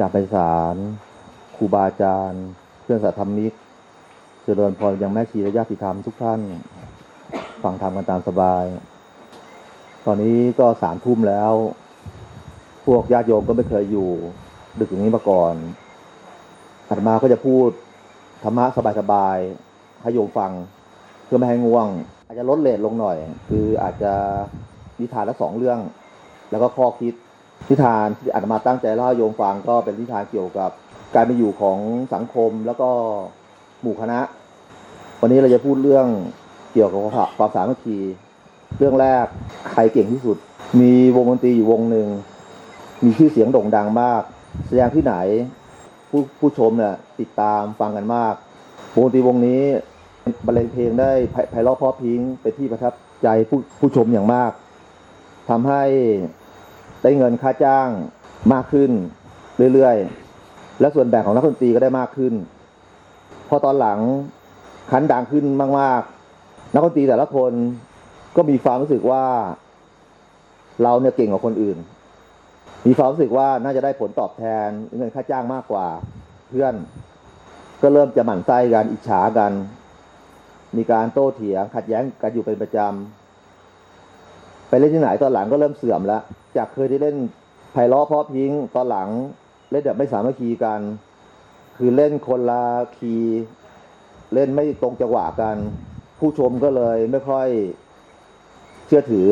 จารย์ไพศาลครูบาอาจารย์ เพื่อนสัตธรรมิกเจริญพรยังแม่ชีและญาติธรรมทุกท่าน ฟังธรรมกันตามสบาย ตอนนี้ก็สามทุ่มแล้ว พวกญาติโยมก็ไม่เคยอยู่ ดึกอย่างนี้มาก่อนอาตมาก็จะพูดธรรมะสบายๆให้โยมฟังเพื่อไม่ให้ง่วง อาจจะลดเลทลงหน่อย คืออาจจะนิทานละสองเรื่อง แล้วก็ข้อคิด นิทานที่อาตมาตั้งใจเล่าโยมฟังก็เป็นนิทานเกี่ยวกับการเป็นอยู่ของสังคมแล้วก็หมู่คณะ วันนี้เราจะพูดเรื่องเกี่ยวกับความสามัคคีเรื่องแรกใครเก่งที่สุด มีวงดนตรีอยู่วงหนึ่ง มีชื่อเสียงโด่งดังมาก แสดงที่ไหน ผู้ผู้ชมเนี่ยติดตามฟังกันมาก วงดนตรีวงนี้บรรเลงเพลงได้ไพเราะเพราะพิ้งเป็นที่ประทับใจผู้ผู้ชมอย่างมากทำให้ ได้เงินค่าจ้างมากขึ้นเรื่อยๆ และส่วนแบ่งของนักดนตรีก็ได้มากขึ้น พอตอนหลังคันดังขึ้นมากๆ นักดนตรีแต่ละคนก็มีความรู้สึกว่า เราเนี่ยเก่งกว่าคนอื่น มีความรู้สึกว่าน่าจะได้ผลตอบแทนเงินค่าจ้างมากกว่า เพื่อนก็เริ่มจะหมั่นไส้กันอิจฉากัน มีการโต้เถียงขัดแย้งกันอยู่เป็นประจำ ไปเล่นที่ไหนตอนหลังก็เริ่มเสื่อมแล้วจากเคยที่เล่นไพเราะเพราะพิงตอนหลังเล่นแบบไม่สามัคคีกัน คือเล่นคนละคีเล่นไม่ตรงจังหวะกัน ผู้ชมก็เลยไม่ค่อยเชื่อถือ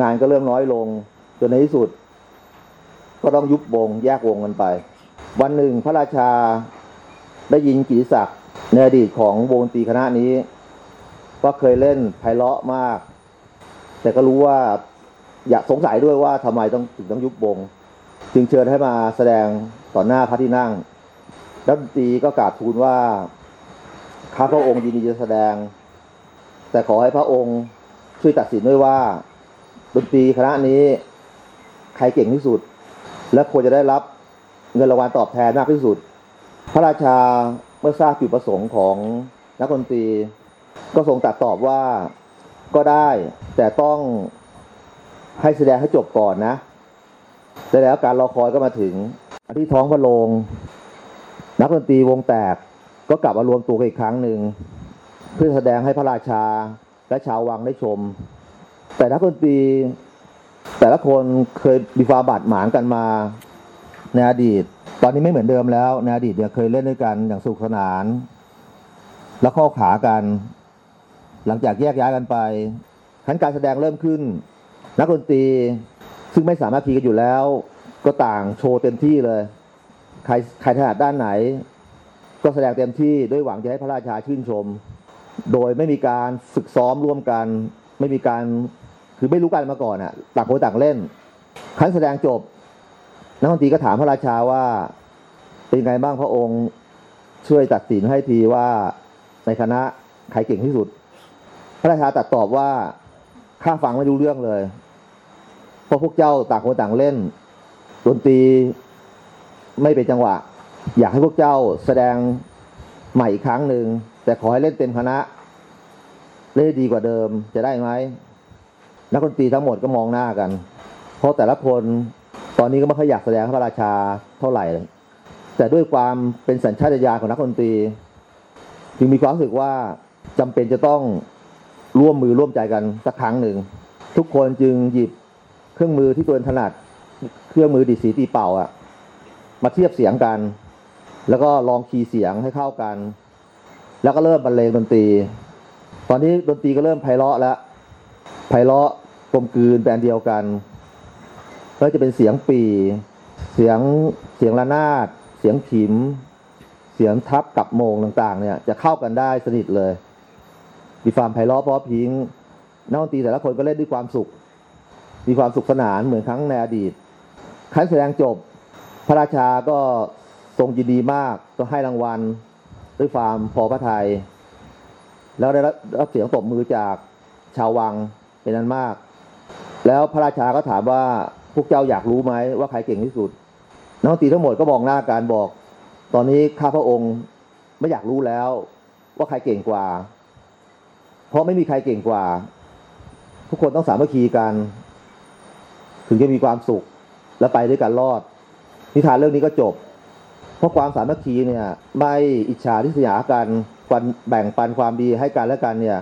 งานก็เริ่มน้อยลง จนในที่สุด ก็ต้องยุบวงแยกวงกันไป วันหนึ่งพระราชาได้ยินกิติศักดิ์ในอดีตของวงตีคณะนี้ ว่าเคยเล่นไพเราะมาก แต่ก็รู้ว่าอยากสงสัยด้วยว่าทำไมต้องถึงต้องยุบวง จึงเชิญให้มาแสดงต่อหน้าพระที่นั่งรัฐมนตรีก็กราบทูลว่าข้าพระองค์ยินดีจะแสดง แต่ขอให้พระองค์ช่วยตัดสินด้วยว่า ดนตรีคณะนี้ ใครเก่งที่สุด และควรจะได้รับเงินรางวัลตอบแทนมากที่สุด พระราชาเมื่อทราบจุดประสงค์ของนักดนตรี ก็ทรงตรัสตอบว่า ก็ได้ แต่ต้องให้แสดงให้จบก่อนนะ แต่แล้วการรอคอยก็มาถึงที่ท้องพระโรงนักดนตรีวงแตกก็กลับมารวมตัวกันอีกครั้งหนึ่ง เพื่อแสดงให้พระราชาและชาววังได้ชม แต่นักดนตรีแต่ละคนเคยมีความบาดหมางกันมาในอดีต ตอนนี้ไม่เหมือนเดิมแล้วในอดีตเนี่ยเคยเล่นด้วยกันอย่างสุขสนาน แล้วเข้าขากัน หลังจากแยกย้ายกันไปขั้นการแสดงเริ่มขึ้น นักดนตรีซึ่งไม่สามารถคีกันอยู่แล้ว ก็ต่างโชว์เต็มที่เลย ใครใครถนัดด้านไหน ก็แสดงเต็มที่ด้วยหวังจะให้พระราชาชื่นชม โดยไม่มีการฝึกซ้อมร่วมกัน ไม่มีการคือไม่รู้กันมาก่อนอะต่างคนต่างเล่นครั้งแสดงจบ นักดนตรีก็ถามพระราชาว่าเป็นไงบ้างพระองค์ช่วยตัดสินให้ทีว่าในคณะใครเก่งที่สุด พระราชาตัดตอบว่าข้าฟังไม่รู้เรื่องเลยเพราะพวกเจ้าต่างคนต่างเล่นดนตรีไม่เป็นจังหวะ อยากให้พวกเจ้าแสดงใหม่อีกครั้งหนึ่งแต่ขอให้เล่นเต็มคณะ เล่นดีกว่าเดิมจะได้ไหมนักดนตรีทั้งหมดก็มองหน้ากัน เพราะแต่ละคนตอนนี้ก็ไม่ค่อยอยากแสดงพระราชาเท่าไหร่เลยแต่ด้วยความเป็นสัญชาตญาณของนักดนตรี จึงมีความรู้สึกว่าจำเป็นจะต้อง ร่วมมือร่วมใจกันสักครั้งหนึ่ง ทุกคนจึงหยิบเครื่องมือที่ตัวเองถนัด เครื่องมือดีดสีตีเป่าอะมาเทียบเสียงกัน แล้วก็ลองคีย์เสียงให้เข้ากัน แล้วก็เริ่มบรรเลงดนตรี ตอนนี้ดนตรีก็เริ่มไพเราะแล้วไพเราะกลมกลืนแบรนเดียวกันก็จะเป็นเสียงปีเสียงเสียงระนาด เสียงขิม เสียงทับกับโมงต่างๆ เนี่ย จะเข้ากันได้สนิทเลย มีความไพเราะเพราะพิงนักดนตรีแต่ละคนก็เล่นด้วยความสุข มีความสุขสนานเหมือนครั้งในอดีตครั้งแสดงจบ พระราชาก็ทรงยินดีมากก็ให้รางวัลด้วยความพอพระทยัยแล้วได้รับเสียงตบมือจากชาววังเป็นนั้นมาก แล้วพระราชาก็ถามว่าพวกเจ้าอยากรู้ไหมว่าใครเก่งที่สุดนักดนตรีทั้งหมดก็มองหน้าการบอก ตอนนี้ข้าพระองค์ไม่อยากรู้แล้วว่าใครเก่งกว่า เพราะไม่มีใครเก่งกว่า ทุกคนต้องสามัคคีกัน ถึงจะมีความสุขและไปด้วยกันรอด นิทานเรื่องนี้ก็จบ เพราะความสามัคคีเนี่ย ไม่อิจฉาริษยากันกันแบ่งปันความดีให้กันและกันเนี่ย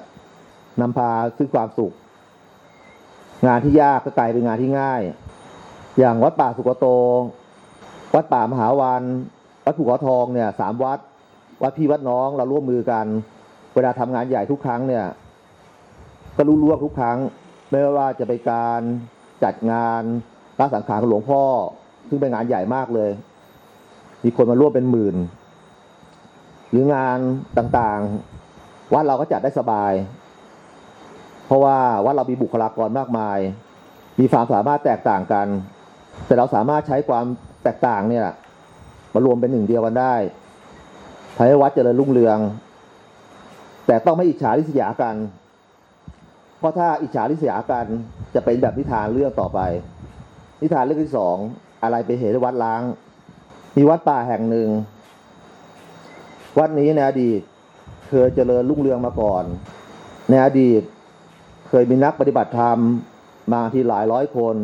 นำพาซึ่งความสุข งานที่ยากก็กลายเป็นงานที่ง่าย อย่างวัดป่าสุกโต วัดป่ามหาวัน วัดภูเขาทองเนี่ยสามวัด วัดพี่วัดน้องเราร่วมมือกัน เวลาทำงานใหญ่ทุกครั้งเนี่ย ก็รู้ล่วงทุกครั้ง ไม่ว่าจะเป็นการจัดงานพระสังขารของหลวงพ่อ ซึ่งเป็นงานใหญ่มากเลย มีคนมาร่วมเป็นหมื่น หรืองานต่างๆ วัดเราก็จัดได้สบาย เพราะว่าวัดเรามีบุคลากรมากมาย มีความสามารถแตกต่างกัน แต่เราสามารถใช้ความแตกต่างเนี่ยมารวมเป็นหนึ่งเดียวกันได้ทำให้วัดเจริญรุ่งเรือง แต่ต้องไม่อิจฉาริษยากัน เพราะถ้าอิจฉาริษยากันจะเป็นแบบนิทานเรื่องต่อไป นิทานเรื่องที่สองอะไรไปนเหตุวัดล้าง มีวัดป่าแห่งหนึ่ง วัดนี้ในอดีตเคยเจริญรุ่งเรืองมาก่อน ในอดีตเคยมีนักปฏิบัติธรรมมาที่หลายร้อยคน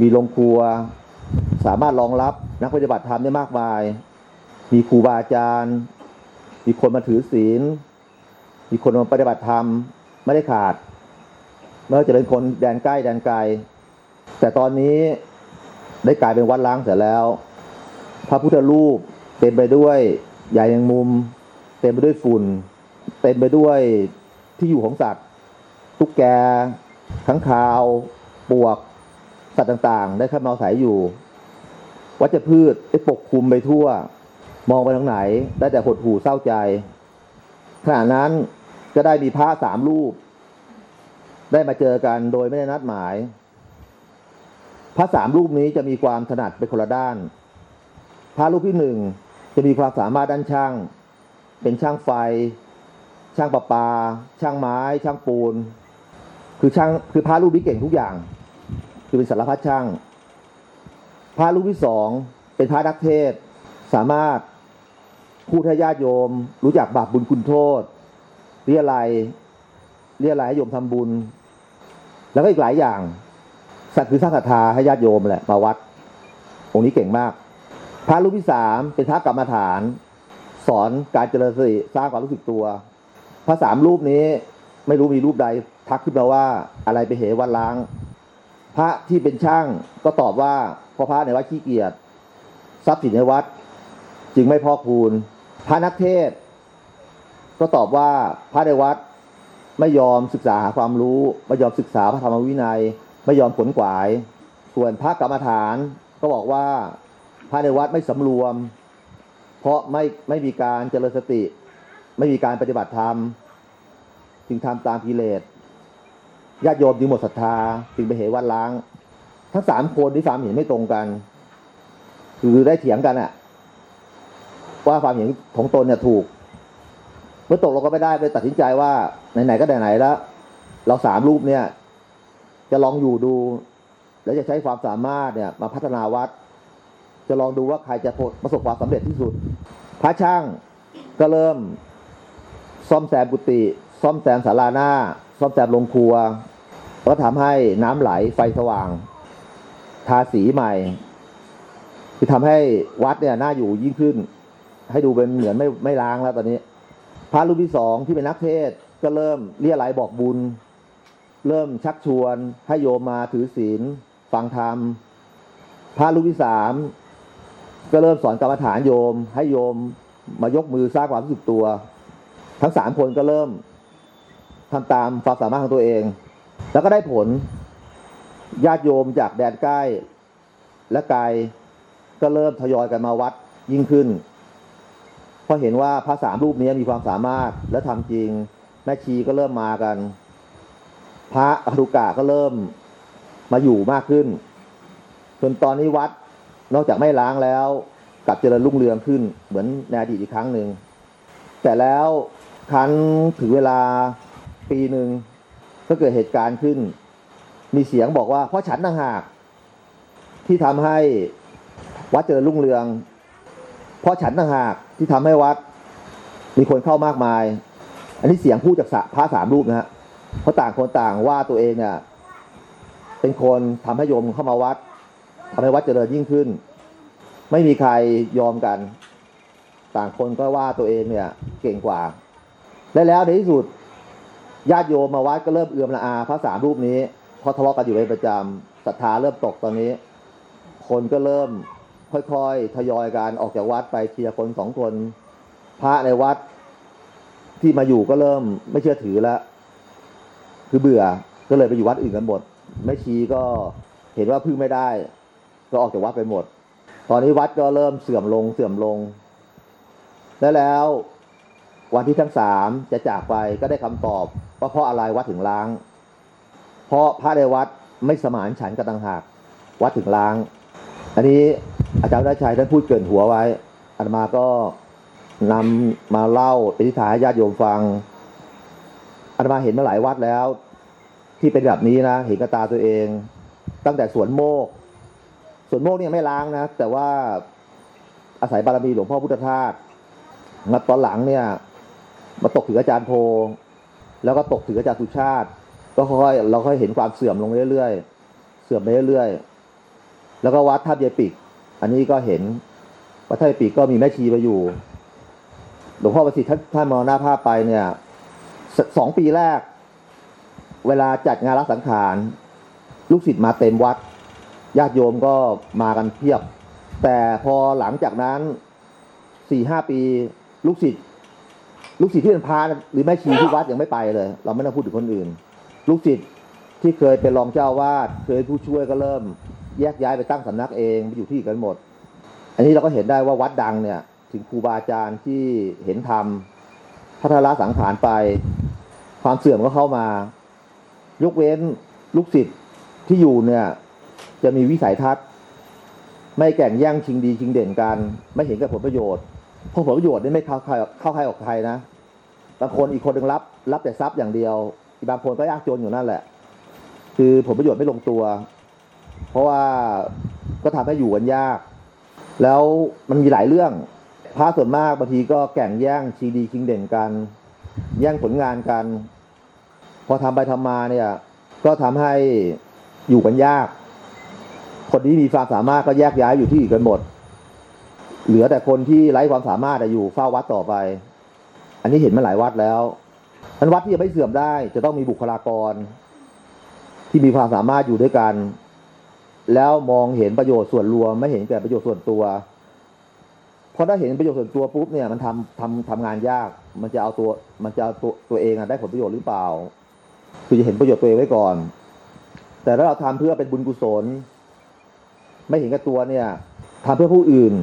มีโรงครัว สามารถรองรับนักปฏิบัติธรรมได้มากมาย มีครูบาอาจารย์ มีคนมาถือศีล มีคนมาปฏิบัติธรรม ไม่ได้ขาด ไม่ว่าจะเป็นคนแดนใกล้แดนไกล แต่ตอนนี้ได้กลายเป็นวัดล้างเสียแล้ว พระพุทธรูปเต็มไปด้วยใหญ่ยังมุม เต็มไปด้วยฝุ่น เต็มไปด้วยที่อยู่ของสัตว์ ตุ๊กแกข้างคาว ปวก สัตว์ต่างๆ ได้เข้ามาอาศัยอยู่ วัชพืชได้ปกคลุมไปทั่ว มองไปทางไหนได้แต่หดหู่เศร้าใจขณะนั้นก็ได้มีพระสามรูป ได้มาเจอกันโดยไม่ได้นัดหมาย พระสามรูปนี้จะมีความถนัดเป็นคนละด้าน พระรูปที่หนึ่งจะมีความสามารถด้านช่าง เป็นช่างไฟ ช่างประปา ช่างไม้ ช่างปูน คือช่างคือพระรูปนี้เก่งทุกอย่าง คือเป็นสารพัดช่าง พระรูปที่สองเป็นพระนักเทศสามารถ พูดให้ญาติโยม รู้จักบาปบุญคุณโทษ เรียอะไรเรียอะไรให้โยมทำบุญ แล้วก็อีกหลายอย่างสัตว์คือสร้างศรัทธาให้ญาติโยมแหละมาวัด องค์นี้เก่งมาก พระรูปที่สามเป็นพระกรรมฐาน สอนการเจริญสติสร้างความรู้สึกตัว พระสามรูปนี้ไม่รู้มีรูปใดทักขึ้นมาว่าอะไรไปเหวันล้าง พระที่เป็นช่างก็ตอบว่าพระพระในวัดขี้เกียจทรัพย์สินในวัด จึงไม่พอกพูน พระนักเทศ ก็ตอบว่าพระในวัดไม่ยอมศึกษาหาความรู้ ไม่ยอมศึกษาพระธรรมวินัย ไม่ยอมขนขวาย ส่วนพระกรรมฐานก็บอกว่าพระในวัดไม่สำรวม เพราะไม่ไม่มีการเจริญสติ ไม่มีการปฏิบัติธรรม จึงทำตามกิเลสญาติโยมจึงหมดศรัทธาจึงไปเหวัดล้าง ทั้งสามคนที่ความเห็นไม่ตรงกัน คือได้เถียงกันอะ ว่าความเห็นของตนเนี่ยถูก เมื่อตกลงก็ไม่ได้เลยตัดสินใจว่าไหนๆก็ไหนๆแล้ว เราสามรูปเนี่ย จะลองอยู่ดู แล้วจะใช้ความสามารถเนี่ย มาพัฒนาวัด จะลองดูว่าใครจะประสบความสำเร็จที่สุด พระช่างก็เริ่ม ซ่อมแซมกุฏิซ่อมแซมศาลาหน้า ซ่อมแซมโรงครัวก็ทำให้น้ำไหลไฟสว่าง ทาสีใหม่ที่ทำให้วัดเนี่ยน่าอยู่ยิ่งขึ้น ให้ดูเป็นเหมือนไม่ไม่ล้างแล้วตอนนี้ พระรูปที่สองที่เป็นนักเทศก็เริ่มเรียอะไรยบอกบุญ เริ่มชักชวนให้โยมมาถือศีลฟังธรรม พระรูปที่สามก็เริ่มสอนกรรมฐานโยม ให้โยมมายกมือสร้างความรู้สึกตัว ทั้งสามคนก็เริ่มทำตามความสามารถของตัวเอง แล้วก็ได้ผลญาติโยมจากแดนใกล้และไกลก็เริ่มทยอยกันมาวัดยิ่งขึ้น เพราะเห็นว่าพระสามรูปนี้มีความสามารถและทำจริง แม่ชีก็เริ่มมากัน พระอรุกะก็เริ่มมาอยู่มากขึ้น จนตอนนี้วัดนอกจากไม่ล้างแล้วกลับเจริญรุ่งเรืองขึ้น เหมือนในอดีตอีกครั้งหนึ่งแต่แล้วครั้นถึงเวลาปีหนึ่งก็เกิดเหตุการณ์ขึ้น มีเสียงบอกว่าเพราะฉันต่างหาก ที่ทำให้วัดเจริญรุ่งเรือง เพราะฉันต่างหากที่ทำให้วัด มีคนเข้ามากมาย อันนี้เสียงพูดจากสะพระสามรูปนะฮะเพราะต่างคนต่างว่าตัวเองเนี่ยเป็นคนทำให้โยมเข้ามาวัดพทำให้วัดเจริญยิ่งขึ้น ไม่มีใครยอมกัน ต่างคนก็ว่าตัวเองเนี่ยเก่งกว่า และแล้วในที่สุดญาติโยมมาวัดก็เริ่มเอือมละอาพระสามรูปนี้เพราะทะเลาะกันอยู่เป็นประจำศรัทธาเริ่มตกตอนนี้ คนก็เริ่ม ค่อยๆ ทยอยการออกจากวัดไปทีละคนสองคน พระในวัดที่มาอยู่ก็เริ่มไม่เชื่อถือแล้ว คือเบื่อก็เลยไปอยู่วัดอื่นกันหมดแม่ชีก็เห็นว่าพึ่งไม่ได้ ก็ออกจากวัดไปหมด ตอนนี้วัดก็เริ่มเสื่อมลงเสื่อมลง และแล้ววันที่ทั้งสามจะจากไปก็ได้คำตอบว่าเพราะอะไรวัดถึงล้าง เพราะพระในวัดไม่สมานฉันท์กันต่างหาก วัดถึงล้าง อันนี้ อาจารย์ได้ชัยท่านพูดเกินหัวไว้อาตมาก็นำมาเล่าเป็นทิทานให้ญาติโยมฟังอาตมาเห็นมาหลายวัดแล้ว ที่เป็นแบบนี้นะเห็นกับตาตัวเอง ตั้งแต่สวนโมกสวนโมกเนี่ยไม่ล้างนะ แต่ว่าอาศัยบารมีหลวงพ่อพุทธทาสมาตอนหลังเนี่ย มาตกถึงอาจารย์โพ แล้วก็ตกถึงอาจารย์สุชาติ ก็ค่อยเราค่อยเห็นความเสื่อมลงเรื่อยๆเสื่อมไปเรื่อยๆแล้วก็วัดท่าเยปิก อันนี้ก็เห็นวัดท่ปิกก็มีแม่ชีมาอยู่ หลวงพ่อประสิทธิ์ท่านท่านมรณภาพไปเนี่ยสสองปีแรก เวลาจัดงานรักสังขาร ลูกศิษย์มาเต็มวัดญาติโยมก็มากันเพียบ แต่พอหลังจากนั้นสี่ห้าปี ลูกศิษย์ลูกศิษย์ที่เป็นพระหรือแม่ชีที่วัดยังไม่ไปเลย เราไม่ต้องพูดถึงคนอื่น ลูกศิษย์ที่เคยเป็นรองเจ้าวาดเคยผู้ช่วยก็เริ่ม แยกย้ายไปตั้งสำนักเองไปอยู่ที่กันหมด อันนี้เราก็เห็นได้ว่าวัดดังเนี่ย ถึงครูบาอาจารย์ที่เห็นธรรมพัฒนาสังขารไป ความเสื่อมก็เข้ามา ยกเว้นลูกศิษย์ที่อยู่เนี่ย จะมีวิสัยทัศน์ ไม่แข่งแย่งชิงดีชิงเด่นกัน ไม่เห็นกับผลประโยชน์เพราะผลประโยชน์นี่ไม่เข้าใครเข้าใครออกใครนะบางคนอีกคนหนึ่งรับ รับแต่ทรัพย์อย่างเดียวอีกบางคนก็ยากจนอยู่นั่นแหละ คือผลประโยชน์ไม่ลงตัว เพราะว่าก็ทำให้อยู่กันยาก แล้วมันมีหลายเรื่องพระส่วนมากบางทีก็แข่งแย่งชิงดีชิงเด่นกัน แย่งผลงานกัน พอทำไปทำมาเนี่ย ก็ทำให้อยู่กันยาก คนที่มีความสามารถก็แยกย้ายอยู่ที่อื่นกันหมด เหลือแต่คนที่ไร้ความสามารถอยู่เฝ้าวัดต่อไป อันนี้เห็นมาหลายวัดแล้วทันวัดที่จะไม่เสื่อมได้ จะต้องมีบุคลากร ที่มีความสามารถอยู่ด้วยกัน แล้วมองเห็นประโยชน์ส่วนรวมไม่เห็นแต่ประโยชน์ส่วนตัวเพราะถ้าเห็นประโยชน์ส่วนตัวปุ๊บเนี่ยมันทำทำทำงานยาก มันจะเอาตัว มันจะเอาตัวตัวเองอะได้ผลประโยชน์หรือเปล่า คือจะเห็นประโยชน์ตัวเองไว้ก่อน แต่ถ้าเราทำเพื่อเป็นบุญกุศล ไม่เห็นกับตัวเนี่ยทำเพื่อผู้อื่น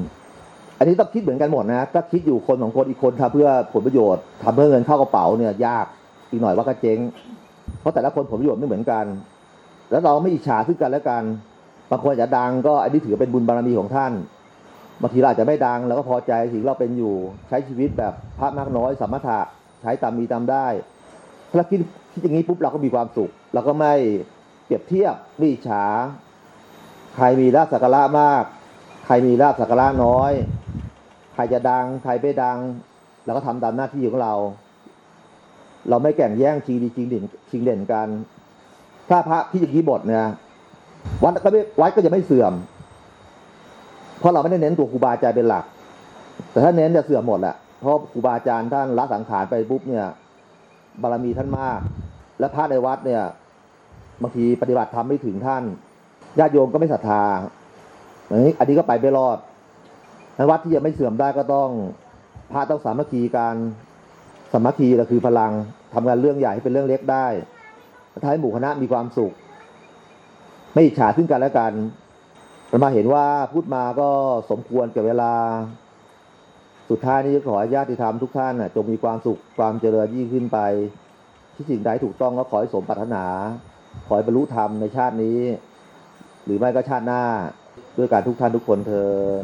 อันนี้ต้องคิดเหมือนกันหมดนะถ้าคิดอยู่คนสองคนอีกคนทำเพื่อผลประโยชน์ทำเพื่อเงินเข้ากระเป๋าเนี่ย ยากอีกหน่อยว่าก็เจ๊ง เพราะแต่ละคนผลประโยชน์ไม่เหมือนกัน แล้วเราไม่อิจฉาซึ่งกันและกัน บางคนจะดังก็อันนี้ถือเป็นบุญบารมีของท่านบางทีเราอาจจะไม่ดังเราก็พอใจสิ่งเราเป็นอยู่ใช้ชีวิตแบบพระมากน้อยสมถะใช้ตามมีตามได้ถ้าเราคิดคิดอย่างนี้ปุ๊บเราก็มีความสุขเราก็ไม่เปรียบเทียบไม่อิจฉาใครมีลาภสักการะมาก ใครมีลาภสักการะน้อย ใครจะดัง ใครไม่ดังเราก็ทำตามหน้าที่ของเรา เราไม่แข่งแย่งชิงดีชิงเด่นชิงเด่นกัน ถ้าพระที่อย่างนี้บทเนี่ย วัดก็ไม่วัดก็จะไม่เสื่อม เพราะเราไม่ได้เน้นตัวครูบาอาจารย์เป็นหลัก แต่ถ้าเน้นจะเสื่อมหมดแหละเพราะครูบาอาจารย์ท่านละสังขารไปปุ๊บเนี่ย บารมีท่านมาก และพระในวัดเนี่ยบางทีปฏิบัติธรรมไม่ถึงท่านญาติโยมก็ไม่ศรัทธาอันนี้อันนี้ก็ไปไม่รอดในวัดที่จะไม่เสื่อมได้ก็ต้องพระต้องสามัคคีกันสามัคคีก็คือพลังทำงานเรื่องใหญ่ให้เป็นเรื่องเล็กได้ทำให้หมู่คณะมีความสุข ไม่อิจฉาซึ่งกันและกันเรามาเห็นว่าพูดมาก็สมควรกับเวลา สุดท้ายนี้ขอญาติธรรมทุกท่านจงมีความสุขความเจริญยิ่งขึ้นไป ที่สิ่งใดถูกต้องก็ขอให้สมปรารถนา ขอให้บรรลุธรรมในชาตินี้ หรือไม่ก็ชาติหน้าด้วยการทุกท่านทุกคนเทิน